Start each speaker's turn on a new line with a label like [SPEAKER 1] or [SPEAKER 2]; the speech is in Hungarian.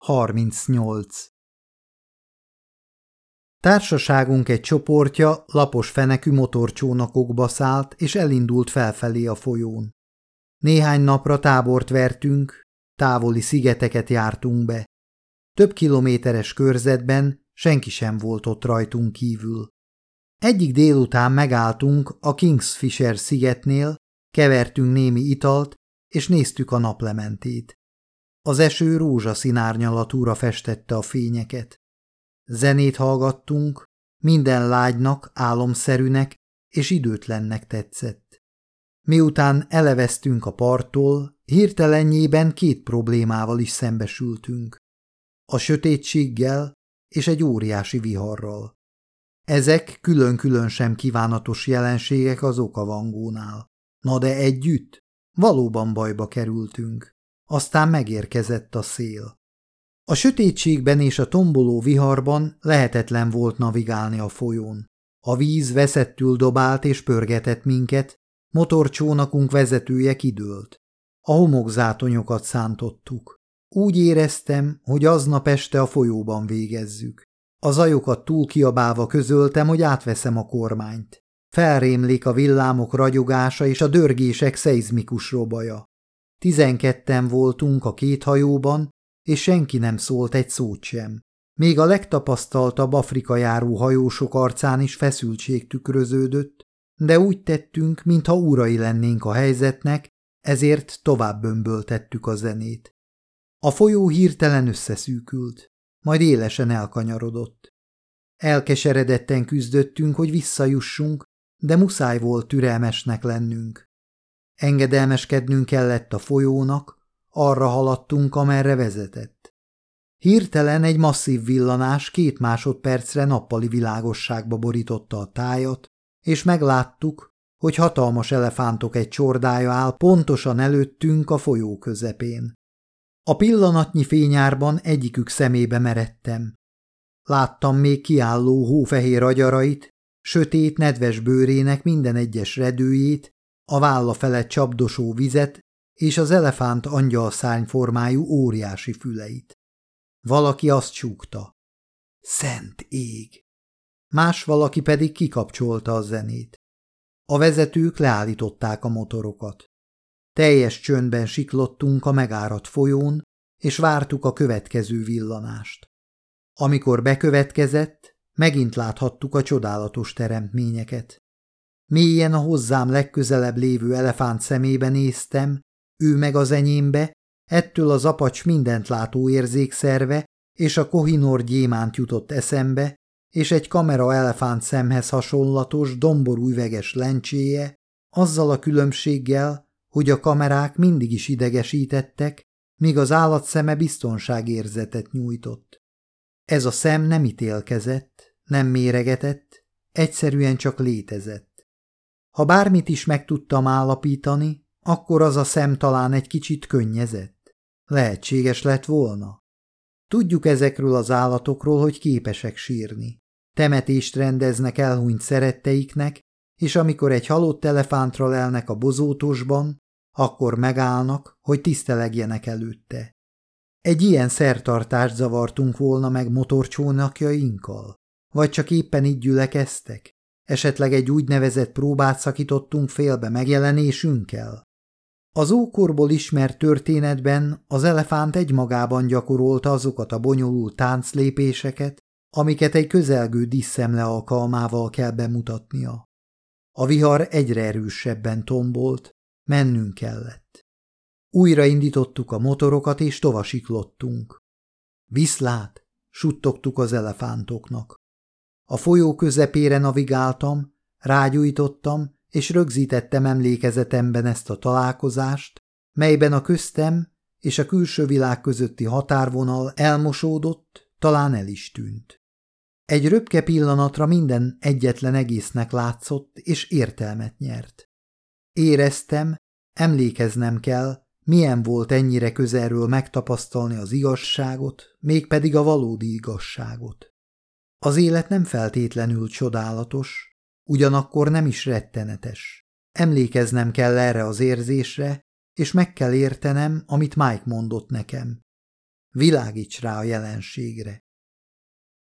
[SPEAKER 1] 38 Társaságunk egy csoportja lapos fenekű motorcsónakokba szállt, és elindult felfelé a folyón. Néhány napra tábort vertünk, távoli szigeteket jártunk be. Több kilométeres körzetben senki sem volt ott rajtunk kívül. Egyik délután megálltunk a Kingsfisher szigetnél, kevertünk némi italt, és néztük a naplementét. Az eső rózsaszín árnyalatúra festette a fényeket. Zenét hallgattunk, minden lágynak, álomszerűnek és időtlennek tetszett. Miután eleveztünk a parttól, hirtelenjében két problémával is szembesültünk. A sötétséggel és egy óriási viharral. Ezek külön-külön sem kívánatos jelenségek az okavangónál. Na de együtt valóban bajba kerültünk. Aztán megérkezett a szél. A sötétségben és a tomboló viharban lehetetlen volt navigálni a folyón. A víz veszettül dobált és pörgetett minket, motorcsónakunk vezetője kidőlt. A homokzátonyokat szántottuk. Úgy éreztem, hogy aznap este a folyóban végezzük. A zajokat túl kiabálva közöltem, hogy átveszem a kormányt. Felrémlik a villámok ragyogása és a dörgések szeizmikus robaja. Tizenketten voltunk a két hajóban, és senki nem szólt egy szót sem. Még a legtapasztaltabb Afrika járó hajósok arcán is feszültség tükröződött, de úgy tettünk, mintha úrai lennénk a helyzetnek, ezért tovább bömböltettük a zenét. A folyó hirtelen összeszűkült, majd élesen elkanyarodott. Elkeseredetten küzdöttünk, hogy visszajussunk, de muszáj volt türelmesnek lennünk. Engedelmeskednünk kellett a folyónak, arra haladtunk, amerre vezetett. Hirtelen egy masszív villanás két másodpercre nappali világosságba borította a tájat, és megláttuk, hogy hatalmas elefántok egy csordája áll pontosan előttünk a folyó közepén. A pillanatnyi fényárban egyikük szemébe meredtem. Láttam még kiálló hófehér agyarait, sötét, nedves bőrének minden egyes redőjét, a válla felett csapdosó vizet és az elefánt angyal szárnyformájú óriási füleit. Valaki azt csúgta. Szent ég! Más valaki pedig kikapcsolta a zenét. A vezetők leállították a motorokat. Teljes csöndben siklottunk a megáradt folyón, és vártuk a következő villanást. Amikor bekövetkezett, megint láthattuk a csodálatos teremtményeket. Mélyen a hozzám legközelebb lévő elefánt szemébe néztem, ő meg az enyémbe, ettől az apacs mindent látó érzékszerve és a kohinor gyémánt jutott eszembe, és egy kamera elefánt szemhez hasonlatos domború üveges lencséje, azzal a különbséggel, hogy a kamerák mindig is idegesítettek, míg az állat szeme biztonságérzetet nyújtott. Ez a szem nem ítélkezett, nem méregetett, egyszerűen csak létezett. Ha bármit is meg tudtam állapítani, akkor az a szem talán egy kicsit könnyezett. Lehetséges lett volna. Tudjuk ezekről az állatokról, hogy képesek sírni. Temetést rendeznek elhunyt szeretteiknek, és amikor egy halott elefántra lelnek a bozótosban, akkor megállnak, hogy tisztelegjenek előtte. Egy ilyen szertartást zavartunk volna meg motorcsónakjainkkal? Vagy csak éppen így gyülekeztek? Esetleg egy úgynevezett próbát szakítottunk félbe megjelenésünkkel? Az ókorból ismert történetben az elefánt egymagában gyakorolta azokat a bonyolult tánclépéseket, amiket egy közelgő diszemle alkalmával kell bemutatnia. A vihar egyre erősebben tombolt, mennünk kellett. Újra indítottuk a motorokat, és tovasiklottunk. Viszlát, suttogtuk az elefántoknak. A folyó közepére navigáltam, rágyújtottam, és rögzítettem emlékezetemben ezt a találkozást, melyben a köztem és a külső világ közötti határvonal elmosódott, talán el is tűnt. Egy röpke pillanatra minden egyetlen egésznek látszott, és értelmet nyert. Éreztem, emlékeznem kell, milyen volt ennyire közelről megtapasztalni az igazságot, mégpedig a valódi igazságot. Az élet nem feltétlenül csodálatos, ugyanakkor nem is rettenetes. Emlékeznem kell erre az érzésre, és meg kell értenem, amit Mike mondott nekem. Világíts rá a jelenségre.